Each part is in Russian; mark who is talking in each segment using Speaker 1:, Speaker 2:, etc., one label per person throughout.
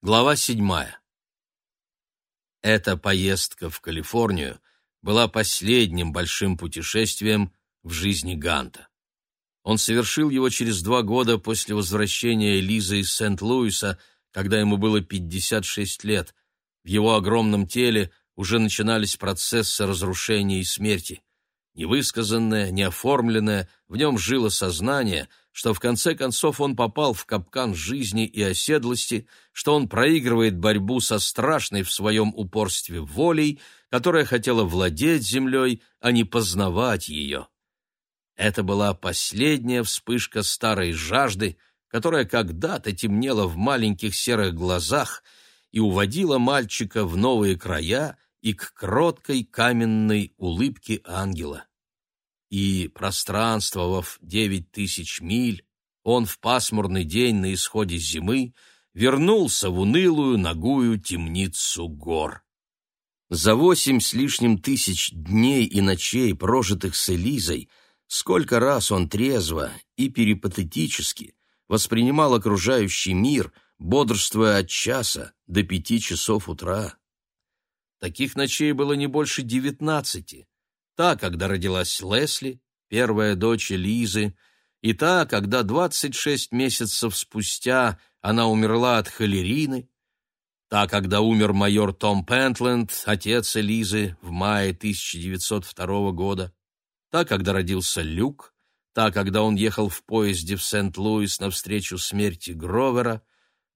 Speaker 1: Глава седьмая. Эта поездка в Калифорнию была последним большим путешествием в жизни Ганта. Он совершил его через два года после возвращения Лизы из Сент-Луиса, когда ему было 56 лет. В его огромном теле уже начинались процессы разрушения и смерти. Невысказанное, неоформленное, в нем жило сознание — что в конце концов он попал в капкан жизни и оседлости, что он проигрывает борьбу со страшной в своем упорстве волей, которая хотела владеть землей, а не познавать ее. Это была последняя вспышка старой жажды, которая когда-то темнела в маленьких серых глазах и уводила мальчика в новые края и к кроткой каменной улыбке ангела и, пространствовав девять тысяч миль, он в пасмурный день на исходе зимы вернулся в унылую ногую темницу гор. За восемь с лишним тысяч дней и ночей, прожитых с Элизой, сколько раз он трезво и перипатетически воспринимал окружающий мир, бодрствуя от часа до пяти часов утра. Таких ночей было не больше девятнадцати, та, когда родилась Лесли, первая дочь Лизы, и та, когда 26 месяцев спустя она умерла от холерины, та, когда умер майор Том Пентленд, отец Элизы, в мае 1902 года, та, когда родился Люк, та, когда он ехал в поезде в Сент-Луис навстречу смерти Гровера,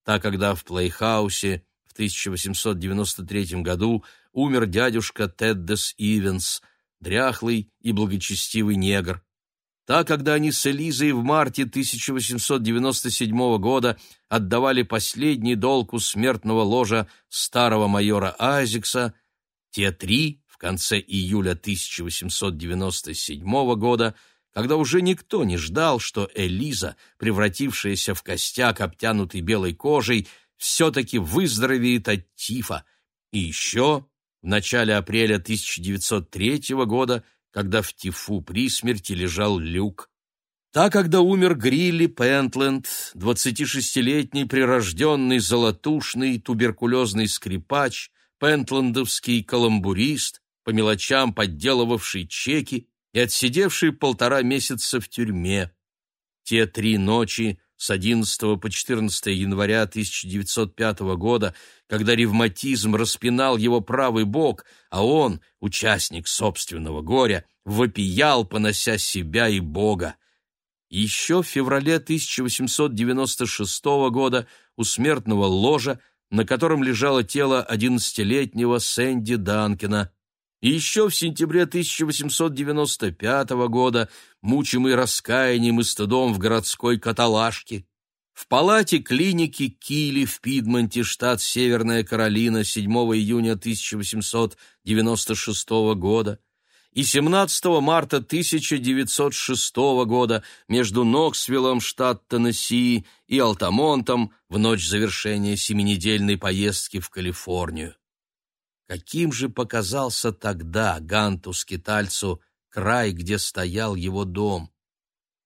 Speaker 1: та, когда в Плейхаусе в 1893 году умер дядюшка Таддеус Ивенс, дряхлый и благочестивый негр. Та, когда они с Элизой в марте 1897 года отдавали последний долг у смертного ложа старого майора Айзекса, те три в конце июля 1897 года, когда уже никто не ждал, что Элиза, превратившаяся в костяк, обтянутый белой кожей, все-таки выздоровеет от тифа, и еще в начале апреля 1903 года, когда в тифу при смерти лежал Люк. Та, когда умер Грилли Пентленд, 26-летний прирожденный золотушный туберкулезный скрипач, пентлендовский каламбурист, по мелочам подделывавший чеки и отсидевший полтора месяца в тюрьме. Те три ночи с 11 по 14 января 1905 года, когда ревматизм распинал его правый бок, а он, участник собственного горя, вопиял, понося себя и Бога. Еще в феврале 1896 года у смертного ложа, на котором лежало тело одиннадцатилетнего Сэнди Данкина, и еще в сентябре 1895 года, мучимый раскаянием и стыдом в городской каталажке, в палате клиники Кили в Пидмонте, штат Северная Каролина, 7 июня 1896 года, и 17 марта 1906 года между Ноксвиллом, штат Теннесси, и Алтамонтом в ночь завершения семинедельной поездки в Калифорнию. Каким же показался тогда Ганту-скитальцу край, где стоял его дом?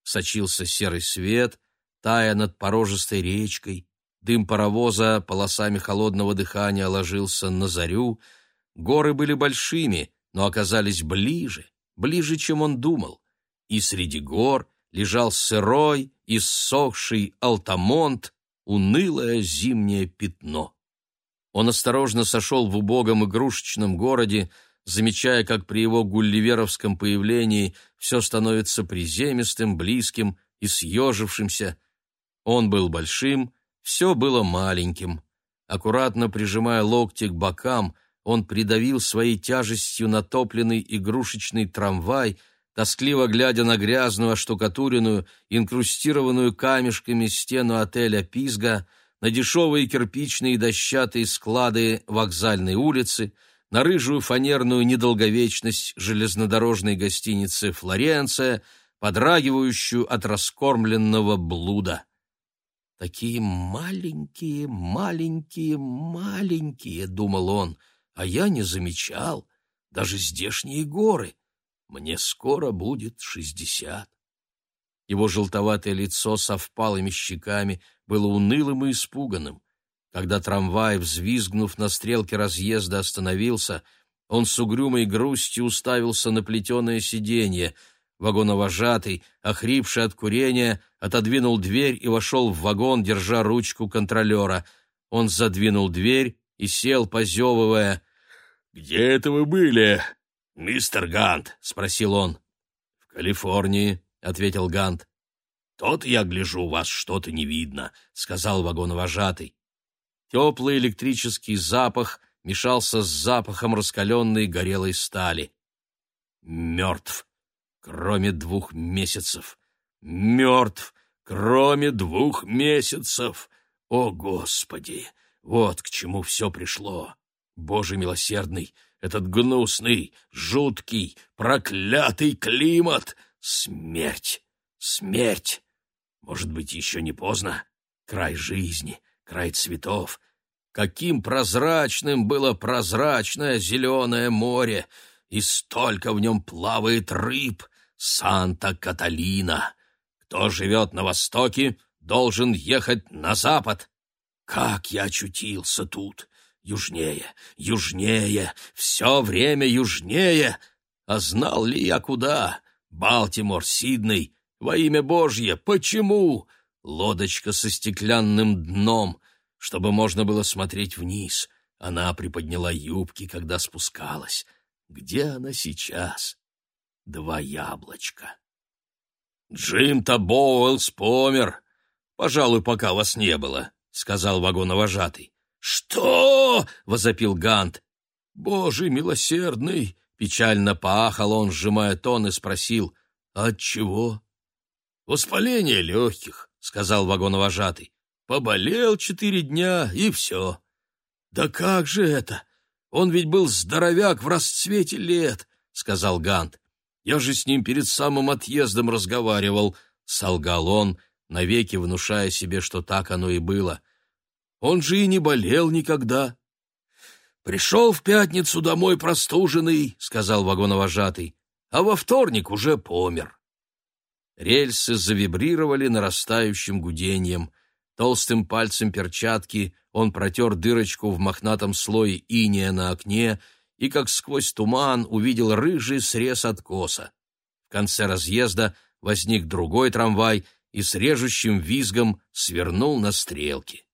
Speaker 1: Сочился серый свет, тая над порожистой речкой, дым паровоза полосами холодного дыхания ложился на зарю, горы были большими, но оказались ближе, ближе, чем он думал, и среди гор лежал сырой, иссохший алтамонт, унылое зимнее пятно. Он осторожно сошел в убогом игрушечном городе, замечая, как при его гулливеровском появлении все становится приземистым, близким и съежившимся. Он был большим, все было маленьким. Аккуратно прижимая локти к бокам, он придавил своей тяжестью натопленный игрушечный трамвай, тоскливо глядя на грязную оштукатуренную, инкрустированную камешками стену отеля «Пизга», на дешевые кирпичные дощатые склады вокзальной улицы, на рыжую фанерную недолговечность железнодорожной гостиницы «Флоренция», подрагивающую от раскормленного блуда. «Такие маленькие, маленькие, маленькие», — думал он, — «а я не замечал, даже здешние горы. Мне скоро будет шестьдесят». Его желтоватое лицо со впалыми щеками было унылым и испуганным. Когда трамвай, взвизгнув на стрелке разъезда, остановился, он с угрюмой грустью уставился на плетеное сиденье. Вагоновожатый, охрипший от курения, отодвинул дверь и вошел в вагон, держа ручку контролера. Он задвинул дверь и сел, позевывая.
Speaker 2: «Где это вы были, мистер Гант?» — спросил он.
Speaker 1: «В Калифорнии», — ответил Гант.
Speaker 2: «Тот, я гляжу, вас что-то не видно», — сказал вагоновожатый.
Speaker 1: Теплый электрический запах мешался с запахом раскаленной горелой стали. Мертв, кроме двух месяцев. Мертв, кроме двух месяцев. О, Господи! Вот к чему все пришло. Боже милосердный, этот гнусный, жуткий, проклятый климат! Смерть! Смерть! Может быть, еще не поздно? Край жизни, край цветов. Каким прозрачным было прозрачное зеленое море, и столько в нем плавает рыб! Санта-Каталина! Кто живет на востоке, должен ехать на запад. Как я очутился тут! Южнее, южнее, все время южнее! А знал ли я куда? Балтимор, Сидней, во имя Божье, почему? Лодочка со стеклянным дном, чтобы можно было смотреть вниз. Она приподняла юбки, когда спускалась. Где она сейчас? Два яблочка. Джим-то Боуэллс помер. Пожалуй, пока вас не было, — сказал вагоновожатый. «Что?» — возопил Гант. «Боже милосердный!» — печально поахал он, сжимая тон, и спросил. «От чего?» «Воспаление легких», — сказал вагоновожатый. «Поболел четыре дня, и все». «Да как же это? Он ведь был здоровяк в расцвете лет», — сказал Гант. «Я же с ним перед самым отъездом разговаривал», — солгал он, навеки внушая себе, что так оно и было. «Он же и не болел никогда». «Пришел в пятницу домой простуженный», — сказал вагоновожатый, «а во вторник уже помер». Рельсы завибрировали нарастающим гудением. Толстым пальцем перчатки он протер дырочку в мохнатом слое иния на окне и, как сквозь туман, увидел рыжий срез откоса. В конце разъезда возник другой трамвай и с режущим визгом свернул на стрелки.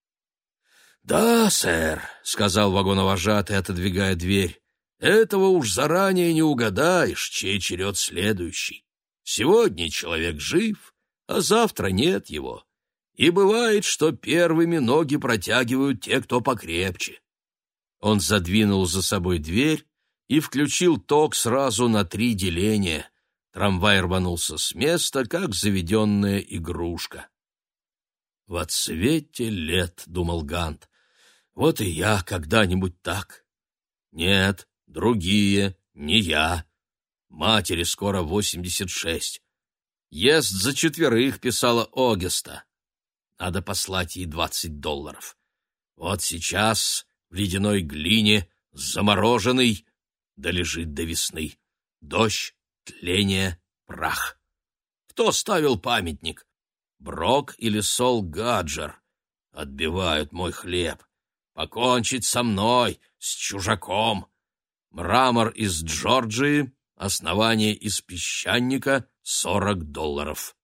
Speaker 1: «Да, сэр», — сказал вагоновожатый, отодвигая дверь, — «этого уж заранее не угадаешь, чей черед следующий. Сегодня человек жив, а завтра нет его. И бывает, что первыми ноги протягивают те, кто покрепче. Он задвинул за собой дверь и включил ток сразу на три деления. Трамвай рванулся с места, как заведенная игрушка. «В отсвете лет», — думал Гант, — «вот и я когда-нибудь так». «Нет, другие, не я. Матери скоро восемьдесят шесть. Ест за четверых, писала Огеста. Надо послать ей двадцать долларов. Вот сейчас в ледяной глине, замороженный, да лежит до весны. Дождь, тление, прах. Кто ставил памятник? Брок или Сол Гаджер? Отбивают мой хлеб. Покончить со мной, с чужаком. Мрамор из Джорджии Основание из песчаника — сорок долларов.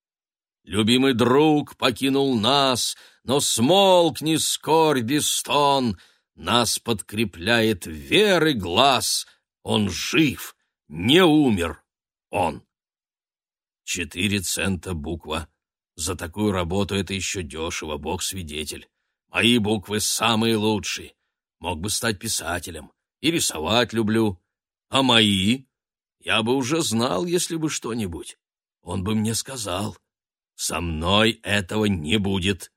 Speaker 1: Любимый друг покинул нас, но смолкни скорби стон. Нас подкрепляет веры глаз. Он жив, не умер он. Четыре цента буква. За такую работу это еще дешево, бог свидетель. Мои буквы самые лучшие. Мог бы стать писателем. И рисовать люблю. А мои? Я бы уже знал, если бы что-нибудь. Он бы мне сказал. Со мной этого не будет.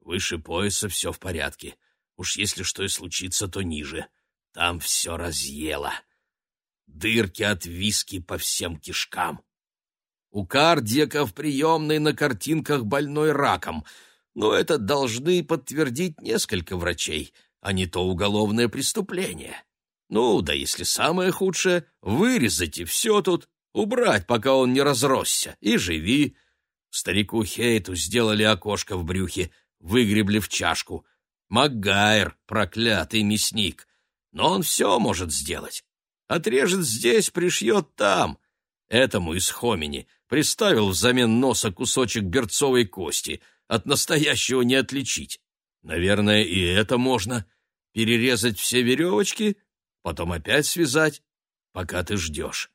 Speaker 1: Выше пояса все в порядке. Уж если что и случится, то ниже. Там все разъело. Дырки от виски по всем кишкам. У кардиака в приемной на картинках больной раком. Но это должны подтвердить несколько врачей, а не то уголовное преступление. Ну, да если самое худшее, вырезать и все тут, убрать, пока он не разросся, и живи. Старику Хейту сделали окошко в брюхе, выгребли в чашку. Макгайр, проклятый мясник. Но он все может сделать. Отрежет здесь, пришьет там. Этому из Хомини приставил взамен носа кусочек берцовой кости. От настоящего не отличить. Наверное, и это можно. Перерезать все веревочки, потом опять связать, пока ты ждешь.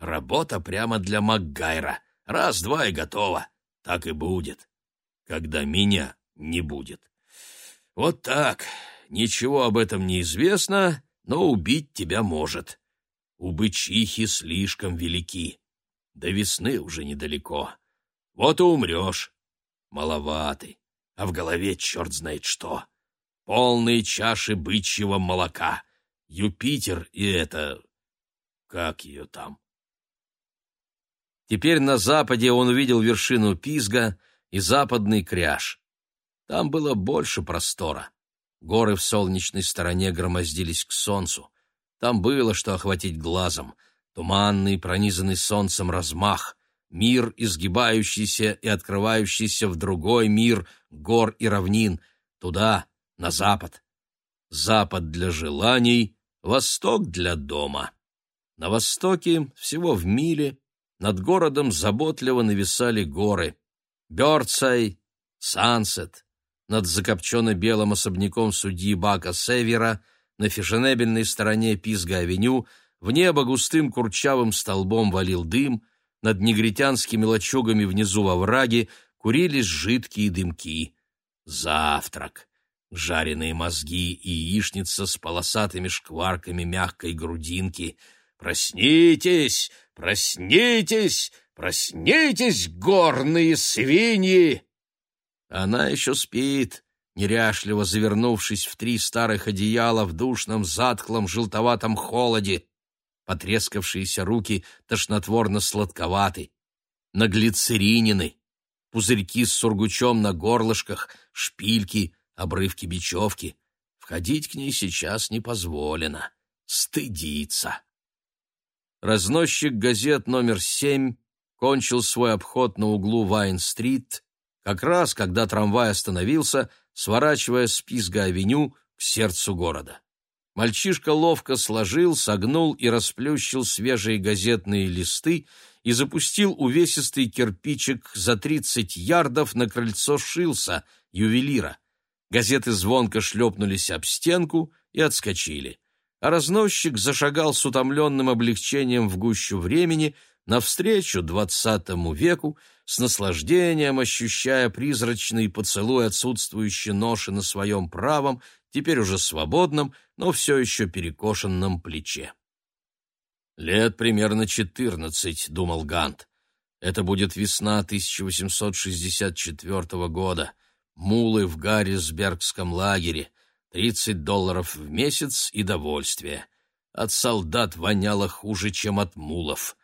Speaker 1: Работа прямо для Макгайра. Раз-два и готово. Так и будет. Когда меня не будет. Вот так. Ничего об этом не известно, но убить тебя может. У бычихи слишком велики. До весны уже недалеко. Вот и умрешь. Маловатый. А в голове черт знает что. Полные чаши бычьего молока. Юпитер и это... Как ее там? Теперь на западе он увидел вершину Пизга и западный кряж. Там было больше простора. Горы в солнечной стороне громоздились к солнцу. Там было что охватить глазом. Туманный, пронизанный солнцем размах. Мир, изгибающийся и открывающийся в другой мир гор и равнин. Туда, на запад. Запад для желаний, восток для дома. На востоке, всего в миле, над городом заботливо нависали горы. Бёрдсай, Сансет, над закопченно-белым особняком судьи Бака Севера, на фешенебельной стороне Пизга-авеню, в небо густым курчавым столбом валил дым, над негритянскими лачугами внизу во враге курились жидкие дымки. Завтрак. Жареные мозги и яичница с полосатыми шкварками мягкой грудинки. «Проснитесь! Проснитесь! Проснитесь, горные свиньи!» Она еще спит, неряшливо завернувшись в три старых одеяла в душном, затхлом, желтоватом холоде. Потрескавшиеся руки тошнотворно-сладковаты, наглицеринены, пузырьки с сургучом на горлышках, шпильки, обрывки бечевки. Входить к ней сейчас не позволено. Стыдиться. Разносчик газет номер семь кончил свой обход на углу Вайн-стрит, как раз когда трамвай остановился, сворачивая с Пизга-авеню к сердцу города. Мальчишка ловко сложил, согнул и расплющил свежие газетные листы и запустил увесистый кирпичик за тридцать ярдов на крыльцо Шилса, ювелира. Газеты звонко шлепнулись об стенку и отскочили. А разносчик зашагал с утомленным облегчением в гущу времени навстречу двадцатому веку, с наслаждением ощущая призрачный поцелуй отсутствующей ноши на своем правом, теперь уже свободном, но все еще перекошенном плече. «Лет примерно четырнадцать», — думал Гант. «Это будет весна 1864 года. Мулы в Гаррисбергском лагере. Тридцать долларов в месяц и довольствие. От солдат воняло хуже, чем от мулов.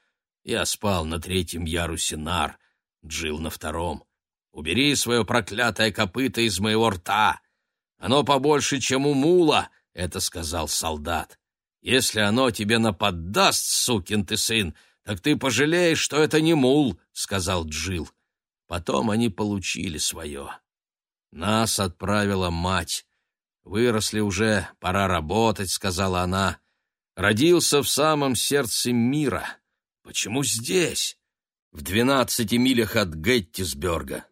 Speaker 1: Я спал на третьем ярусе нар, Джил на втором. Убери свое проклятое копыто из моего рта. Оно побольше, чем у мула, — это сказал солдат. Если оно тебе наподдаст, сукин ты сын, так ты пожалеешь, что это не мул, — сказал Джил. Потом они получили свое. Нас отправила мать. Выросли уже, пора работать, — сказала она. Родился в самом сердце мира. Почему здесь? в двенадцати милях от Геттисберга.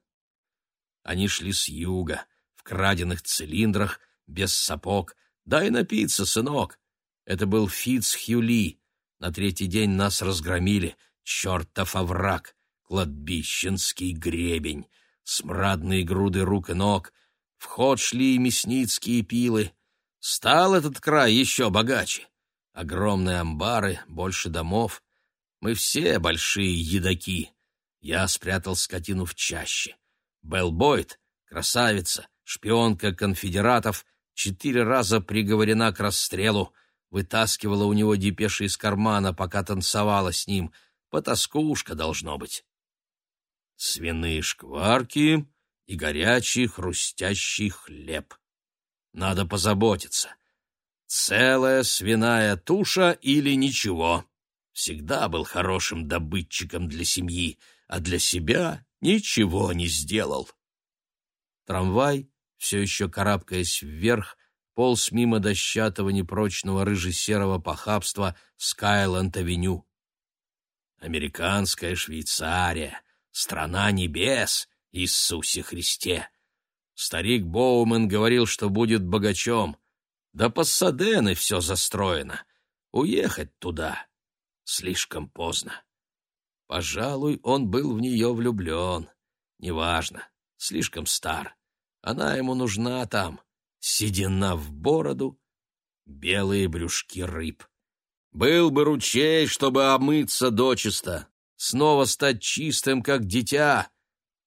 Speaker 1: Они шли с юга, краденных цилиндрах, без сапог. «Дай напиться, сынок!» Это был Фитц Хьюли. На третий день нас разгромили. Чертов овраг, кладбищенский гребень, смрадные груды рук и ног. В ход шли и мясницкие пилы. Стал этот край еще богаче. Огромные амбары, больше домов — мы все большие едоки. Я спрятал скотину в чаще. Белл Бойд, красавица, шпионка конфедератов, четыре раза приговорена к расстрелу, вытаскивала у него депеши из кармана, пока танцевала с ним. Потаскушка должно быть. Свиные шкварки и горячий хрустящий хлеб. Надо позаботиться. Целая свиная туша или ничего всегда был хорошим добытчиком для семьи, а для себя ничего не сделал. Трамвай, все еще карабкаясь вверх, полз мимо дощатого непрочного рыже-серого похабства Скайланд-авеню. Американская Швейцария, страна небес, Иисусе Христе! Старик Боумен говорил, что будет богачом. Да по Садены все застроено. Уехать туда слишком поздно. Пожалуй, он был в нее влюблен. Неважно, слишком стар. Она ему нужна там. Седина в бороду, белые брюшки рыб. Был бы ручей, чтобы омыться дочисто, снова стать чистым, как дитя.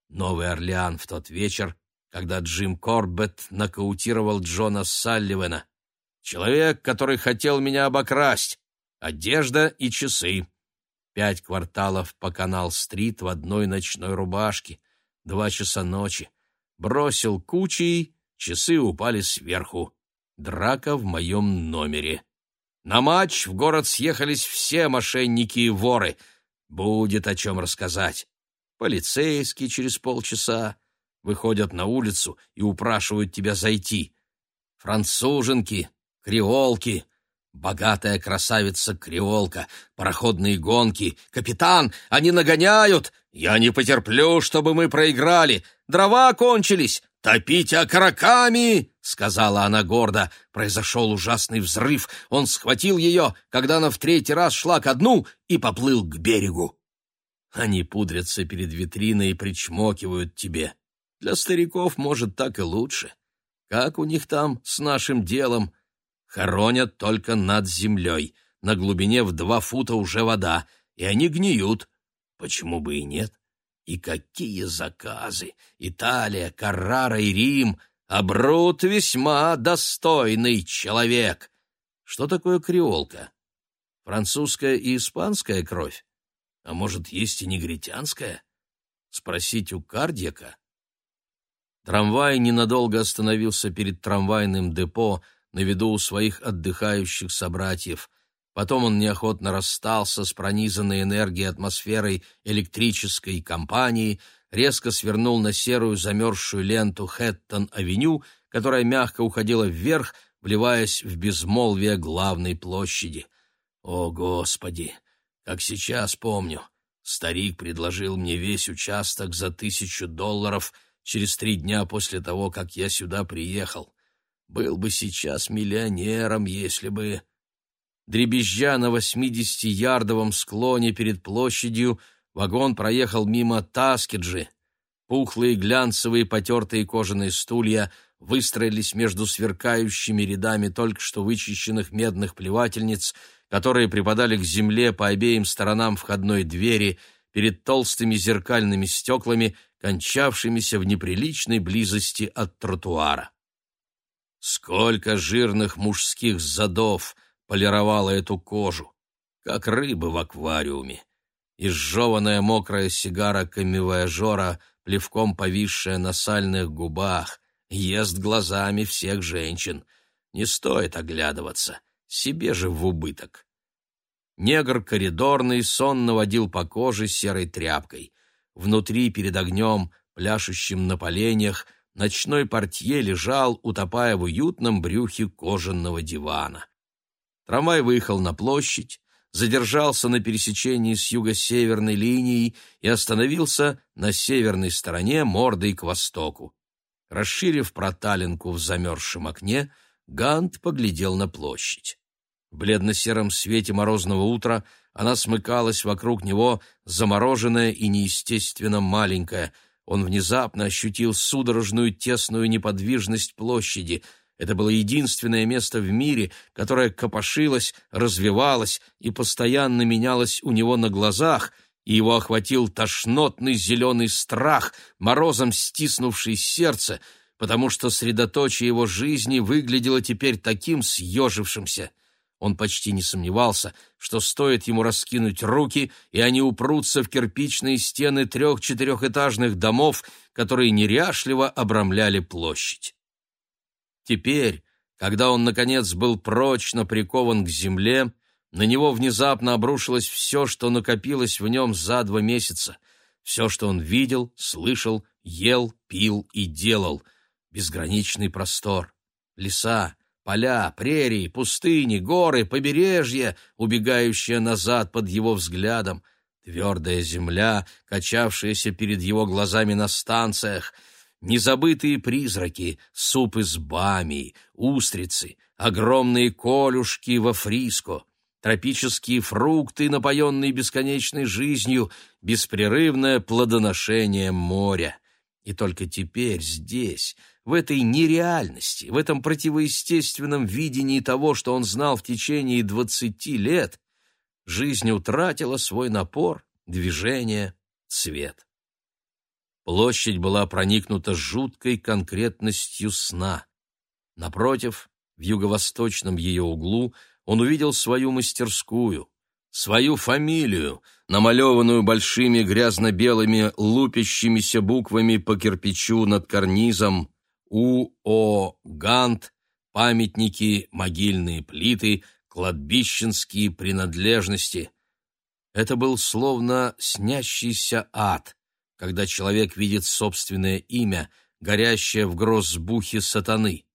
Speaker 1: Новый Орлеан в тот вечер когда Джим Корбетт нокаутировал Джона Салливена. Человек, который хотел меня обокрасть. Одежда и часы. Пять кварталов по канал-стрит в одной ночной рубашке. Два часа ночи. Бросил кучей, часы упали сверху. Драка в моем номере. На матч в город съехались все мошенники и воры. Будет о чем рассказать. Полицейский через полчаса, выходят на улицу и упрашивают тебя зайти. Француженки, креолки, богатая красавица-креолка, пароходные гонки. Капитан, они нагоняют! Я не потерплю, чтобы мы проиграли. Дрова кончились. «Топите окороками!» — сказала она гордо. Произошел ужасный взрыв. Он схватил ее, когда она в третий раз шла ко дну и поплыл к берегу. Они пудрятся перед витриной и причмокивают тебе. Для стариков, может, так и лучше. Как у них там с нашим делом? Хоронят только над землей. На глубине в два фута уже вода, и они гниют. Почему бы и нет? И какие заказы! Италия, Каррара и Рим! А Брут весьма достойный человек. Что такое креолка? Французская и испанская кровь? А может, есть и негритянская? Спросить у кардиака? Трамвай ненадолго остановился перед трамвайным депо на виду у своих отдыхающих собратьев. Потом он неохотно расстался с пронизанной энергией атмосферой электрической компании, резко свернул на серую замерзшую ленту Хэттон-авеню, которая мягко уходила вверх, вливаясь в безмолвие главной площади. О, Господи! Как сейчас помню, старик предложил мне весь участок за тысячу долларов — через три дня после того, как я сюда приехал. Был бы сейчас миллионером, если бы... Дребезжа на восьмидесятиярдовом склоне перед площадью, вагон проехал мимо Таскиджи. Пухлые глянцевые потертые кожаные стулья выстроились между сверкающими рядами только что вычищенных медных плевательниц, которые припадали к земле по обеим сторонам входной двери перед толстыми зеркальными стеклами, кончавшимися в неприличной близости от тротуара. Сколько жирных мужских задов полировало эту кожу, как рыбы в аквариуме. Изжеванная мокрая сигара камевояжора, плевком повисшая на сальных губах, ест глазами всех женщин. Не стоит оглядываться, себе же в убыток. Негр коридорный сонно водил по коже серой тряпкой. Внутри, перед огнем, пляшущим на поленьях, ночной портье лежал, утопая в уютном брюхе кожаного дивана. Трамвай выехал на площадь, задержался на пересечении с юго-северной линией и остановился на северной стороне мордой к востоку. Расширив проталинку в замерзшем окне, Гант поглядел на площадь. В бледно-сером свете морозного утра она смыкалась вокруг него, замороженная и неестественно маленькая. Он внезапно ощутил судорожную тесную неподвижность площади. Это было единственное место в мире, которое копошилось, развивалось и постоянно менялось у него на глазах, и его охватил тошнотный зеленый страх, морозом стиснувший сердце, потому что средоточие его жизни выглядело теперь таким съежившимся — он почти не сомневался, что стоит ему раскинуть руки, и они упрутся в кирпичные стены трех-четырехэтажных домов, которые неряшливо обрамляли площадь. Теперь, когда он, наконец, был прочно прикован к земле, на него внезапно обрушилось все, что накопилось в нем за два месяца, все, что он видел, слышал, ел, пил и делал. безграничный простор. Леса, поля, прерии, пустыни, горы, побережье, убегающее назад под его взглядом, твердая земля, качавшаяся перед его глазами на станциях, незабытые призраки, суп из бамий, устрицы, огромные колюшки во фриско, тропические фрукты, напоенные бесконечной жизнью, беспрерывное плодоношение моря. И только теперь здесь, в этой нереальности, в этом противоестественном видении того, что он знал в течение двадцати лет, жизнь утратила свой напор, движение, цвет. Площадь была проникнута жуткой конкретностью сна. Напротив, в юго-восточном ее углу, он увидел свою мастерскую, свою фамилию, намалеванную большими грязно-белыми лупящимися буквами по кирпичу над карнизом У.О. Гант, памятники, могильные плиты, кладбищенские принадлежности. Это был словно снящийся ад, когда человек видит собственное имя, горящее в грозбухе сатаны.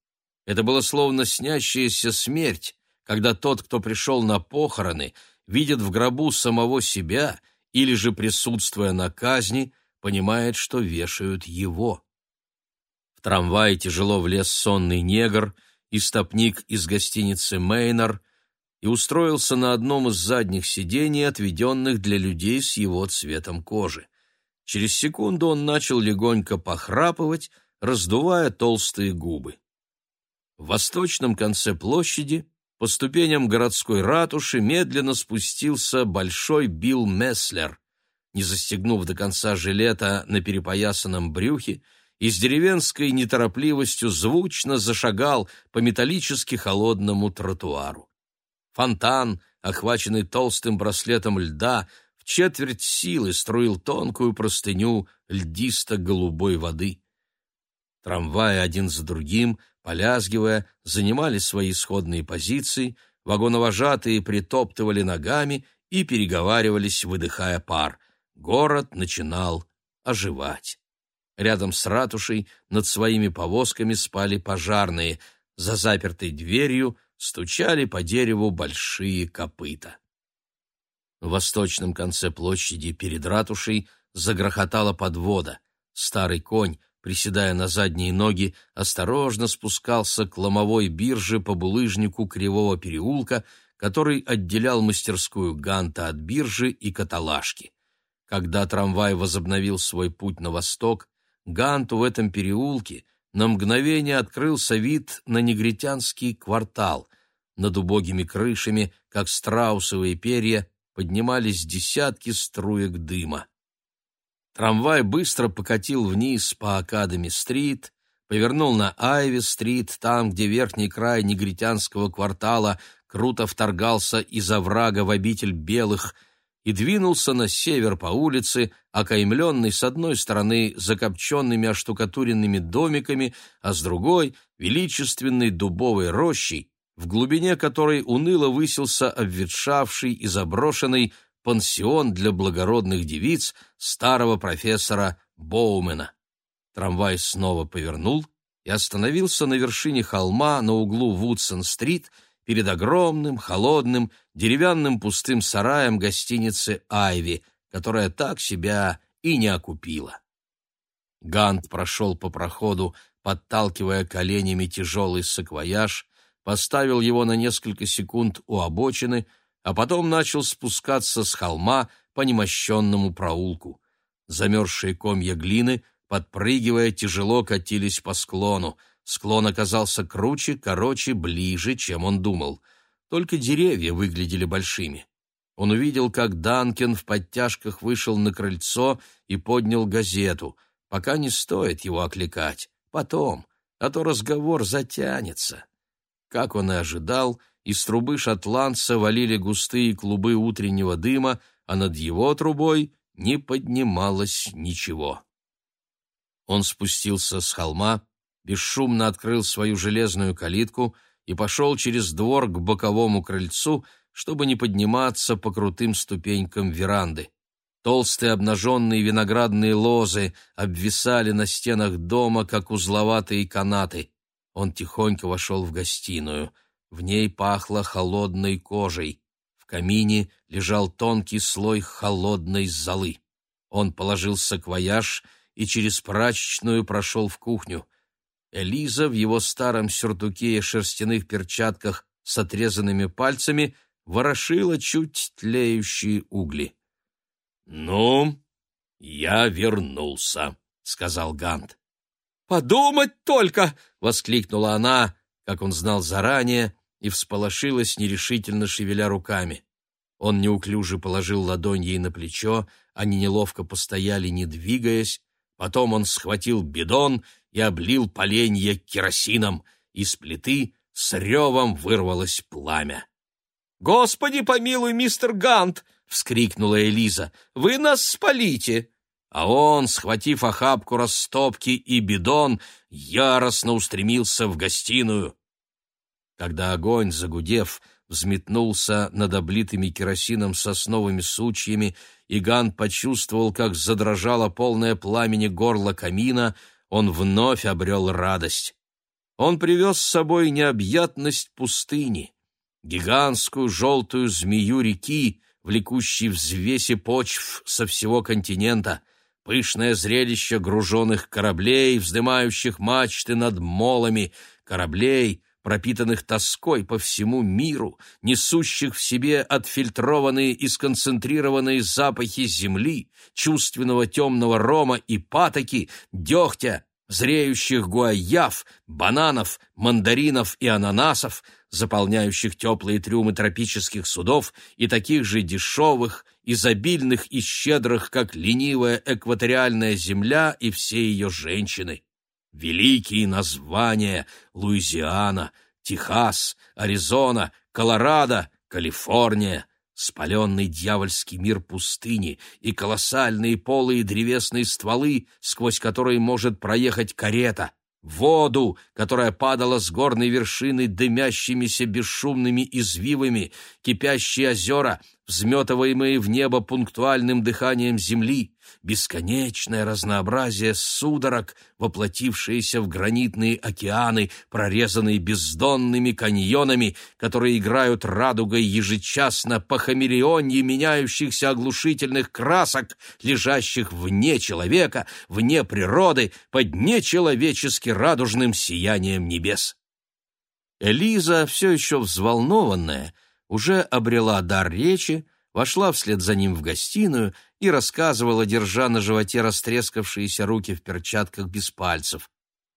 Speaker 1: Это было словно снящаяся смерть, когда тот, кто пришел на похороны, видит в гробу самого себя или же, присутствуя на казни, понимает, что вешают его. В трамвае тяжело влез сонный негр, истопник из гостиницы «Мейнер» и устроился на одном из задних сидений, отведенных для людей с его цветом кожи. Через секунду он начал легонько похрапывать, раздувая толстые губы. В восточном конце площади по ступеням городской ратуши медленно спустился большой Билл Месслер. Не застегнув до конца жилета на перепоясанном брюхе, и с деревенской неторопливостью звучно зашагал по металлически холодному тротуару. Фонтан, охваченный толстым браслетом льда, четверть силы струил тонкую простыню льдисто-голубой воды. Трамваи один за другим полязгивая, занимали свои исходные позиции, вагоновожатые притоптывали ногами и переговаривались, выдыхая пар. Город начинал оживать. Рядом с ратушей над своими повозками спали пожарные, за запертой дверью стучали по дереву большие копыта. В восточном конце площади перед ратушей загрохотала подвода. Старый конь, приседая на задние ноги, осторожно спускался к ломовой бирже по булыжнику Кривого переулка, который отделял мастерскую Ганта от биржи и каталажки. Когда трамвай возобновил свой путь на восток, Ганту в этом переулке на мгновение открылся вид на негритянский квартал. Над убогими крышами, как страусовые перья, поднимались десятки струек дыма. Трамвай быстро покатил вниз по Академи-стрит, повернул на Айви-стрит, там, где верхний край негритянского квартала круто вторгался из оврага в обитель белых, и двинулся на север по улице, окаймленной с одной стороны закопченными оштукатуренными домиками, а с другой — величественной дубовой рощей, в глубине которой уныло высился обветшавший и заброшенный пансион для благородных девиц старого профессора Боумена. Трамвай снова повернул и остановился на вершине холма на углу Вудсон-стрит перед огромным, холодным, деревянным пустым сараем гостиницы «Айви», которая так себя и не окупила. Гант прошел по проходу, подталкивая коленями тяжелый саквояж, поставил его на несколько секунд у обочины — а потом начал спускаться с холма по немощенному проулку. Замерзшие комья глины, подпрыгивая, тяжело катились по склону. Склон оказался круче, короче, ближе, чем он думал. Только деревья выглядели большими. Он увидел, как Данкен в подтяжках вышел на крыльцо и поднял газету. Пока не стоит его окликать. Потом, а то разговор затянется. Как он и ожидал, — из трубы шотландца валили густые клубы утреннего дыма, а над его трубой не поднималось ничего. Он спустился с холма, бесшумно открыл свою железную калитку и пошел через двор к боковому крыльцу, чтобы не подниматься по крутым ступенькам веранды. Толстые обнаженные виноградные лозы обвисали на стенах дома, как узловатые канаты. Он тихонько вошел в гостиную. В ней пахло холодной кожей. В камине лежал тонкий слой холодной золы. Он положил саквояж и через прачечную прошел в кухню. Элиза в его старом сюртуке и шерстяных перчатках с отрезанными пальцами ворошила чуть тлеющие угли.
Speaker 2: «Ну, я вернулся», — сказал Гант.
Speaker 1: «Подумать только!» — воскликнула она, как он знал заранее, и всполошилась, нерешительно шевеля руками. Он неуклюже положил ладонь ей на плечо, они неловко постояли, не двигаясь, потом он схватил бидон и облил поленье керосином, из плиты с ревом вырвалось пламя. «Господи помилуй, мистер Гант!» — вскрикнула Элиза. «Вы нас спалите!» А он, схватив охапку растопки и бидон, яростно устремился в гостиную. Когда огонь, загудев, взметнулся над облитыми керосином сосновыми сучьями, и Ган почувствовал, как задрожало полное пламени горло камина, он вновь обрел радость. Он привез с собой необъятность пустыни, гигантскую желтую змею реки, влекущей взвеси почв со всего континента, пышное зрелище груженных кораблей, вздымающих мачты над молами, кораблей, пропитанных тоской по всему миру, несущих в себе отфильтрованные и сконцентрированные запахи земли, чувственного темного рома и патоки, дегтя, зреющих гуаяв, бананов, мандаринов и ананасов, заполняющих теплые трюмы тропических судов и таких же дешевых, изобильных и щедрых, как ленивая экваториальная земля и все ее женщины. Великие названия Луизиана, Техас, Аризона, Колорадо, Калифорния, спаленный дьявольский мир пустыни и колоссальные полые древесные стволы, сквозь которые может проехать карета — воду, которая падала с горной вершины дымящимися бесшумными извивами, кипящие озера, взметываемые в небо пунктуальным дыханием земли, бесконечное разнообразие судорог, воплотившиеся в гранитные океаны, прорезанные бездонными каньонами, которые играют радугой ежечасно по хамелеонье меняющихся оглушительных красок, лежащих вне человека, вне природы, под нечеловечески радужным сиянием небес. Элиза, все еще взволнованная, уже обрела дар речи, вошла вслед за ним в гостиную и рассказывала, держа на животе растрескавшиеся руки в перчатках без пальцев.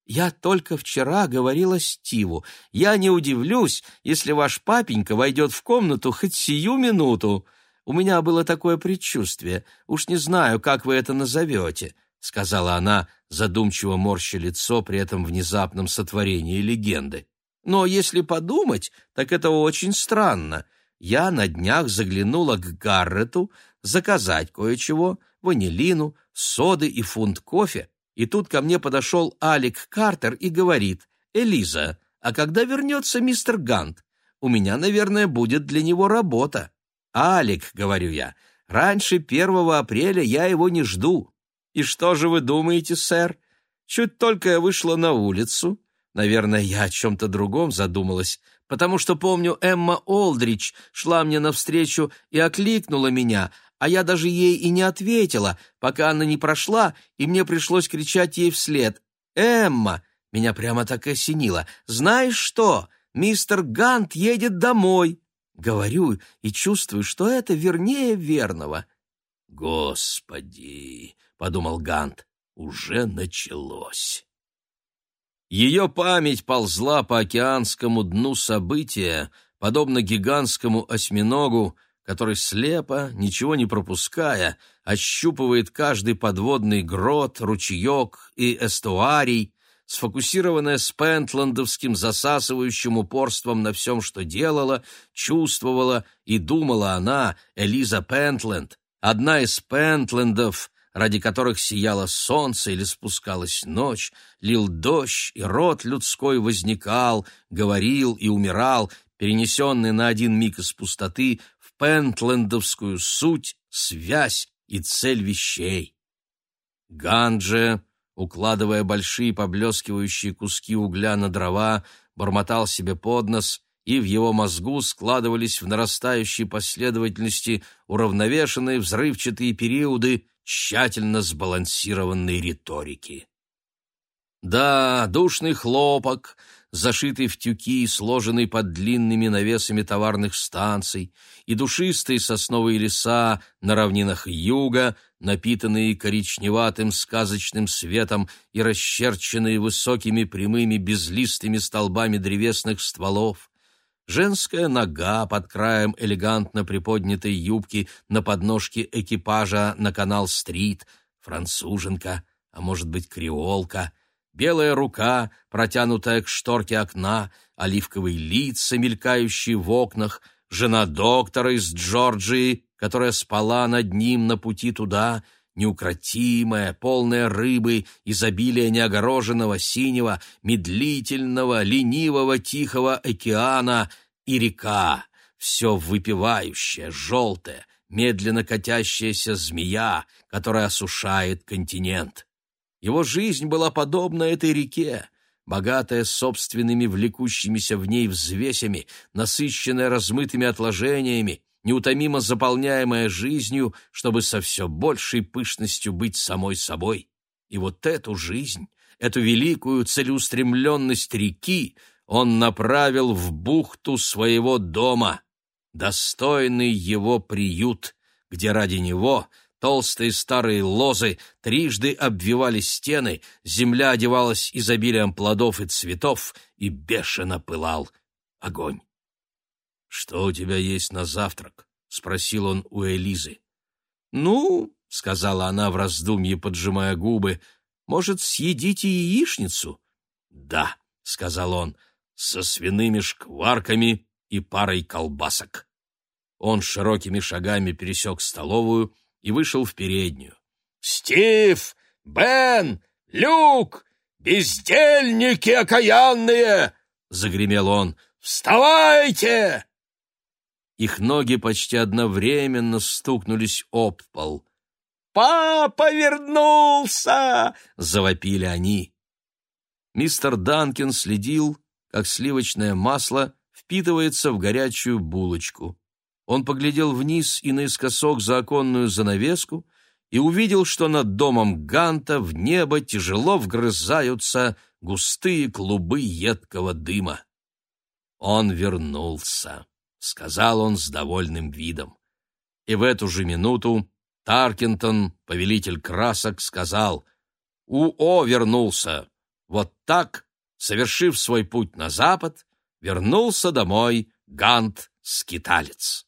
Speaker 1: «Я только вчера говорила Стиву. Я не удивлюсь, если ваш папенька войдет в комнату хоть сию минуту. У меня было такое предчувствие. Уж не знаю, как вы это назовете», — сказала она, задумчиво морща лицо при этом внезапном сотворении легенды. «Но если подумать, так это очень странно я на днях заглянула к Гаррету заказать кое-чего, ванилину, соды и фунт кофе, и тут ко мне подошел Алик Картер и говорит, «Элиза, а когда вернется мистер Гант? У меня, наверное, будет для него работа». «Алик», — говорю я, — «раньше первого апреля я его не жду». «И что же вы думаете, сэр? Чуть только я вышла на улицу, Наверное, я о чем-то другом задумалась, потому что помню, Эмма Олдрич шла мне навстречу и окликнула меня, а я даже ей и не ответила, пока она не прошла, и мне пришлось кричать ей вслед. «Эмма!» — меня прямо так и осенило. «Знаешь что? Мистер Гант едет домой!» Говорю и чувствую, что это вернее верного.
Speaker 2: «Господи!» — подумал Гант. «Уже началось!»
Speaker 1: Ее память ползла по океанскому дну события, подобно гигантскому осьминогу, который слепо, ничего не пропуская, ощупывает каждый подводный грот, ручеек и эстуарий, сфокусированная с пентландовским засасывающим упорством на всем, что делала, чувствовала и думала она, Элиза Пентленд, одна из Пентлендов, ради которых сияло солнце или спускалась ночь, лил дождь, и род людской возникал, говорил и умирал, перенесенный на один миг из пустоты в пентлендовскую суть, связь, и цель вещей. Ганже, укладывая большие поблескивающие куски угля на дрова, бормотал себе под нос, и в его мозгу складывались в нарастающей последовательности уравновешенные взрывчатые периоды тщательно сбалансированной риторики. Да, душный хлопок, зашитый в тюки и сложенный под длинными навесами товарных станций, и душистые сосновые леса на равнинах юга, напитанные коричневатым сказочным светом и расчерченные высокими прямыми безлистыми столбами древесных стволов, женская нога под краем элегантно приподнятой юбки на подножке экипажа на канал-стрит, француженка, а может быть, креолка — белая рука, протянутая к шторке окна, оливковые лица, мелькающие в окнах, жена доктора из Джорджии, которая спала над ним на пути туда, неукротимая, полная рыбы, изобилия неогороженного синего, медлительного, ленивого, тихого океана и река, все выпивающая, желтая, медленно катящаяся змея, которая осушает континент. Его жизнь была подобна этой реке, богатая собственными влекущимися в ней взвесями, насыщенная размытыми отложениями, неутомимо заполняемая жизнью, чтобы со все большей пышностью быть самой собой. И вот эту жизнь, эту великую целеустремленность реки он направил в бухту своего дома, достойный его приют, где ради него — Толстые старые лозы трижды обвивали стены, земля одевалась изобилием плодов и цветов, и бешено пылал огонь. — Что у тебя есть на завтрак? — спросил он у Элизы. — Ну, — сказала она в раздумье, поджимая губы, — может, съедите яичницу? — Да, — сказал он, — со свиными шкварками и парой колбасок. Он широкими шагами пересек столовую — и вышел в переднюю. «Стив! Бен! Люк! Бездельники окаянные!» — загремел он. «Вставайте!» Их ноги почти одновременно стукнулись об пол. «Папа вернулся!» — завопили они. Мистер Данкин следил, как сливочное масло впитывается в горячую булочку. Он поглядел вниз и наискосок за оконную занавеску и увидел, что над домом Ганта в небо тяжело вгрызаются густые клубы едкого дыма. «Он вернулся», — сказал он с довольным видом. И в эту же минуту Таркинтон, повелитель красок, сказал «УО вернулся». Вот так, совершив свой путь на запад, вернулся домой Гант-скиталец.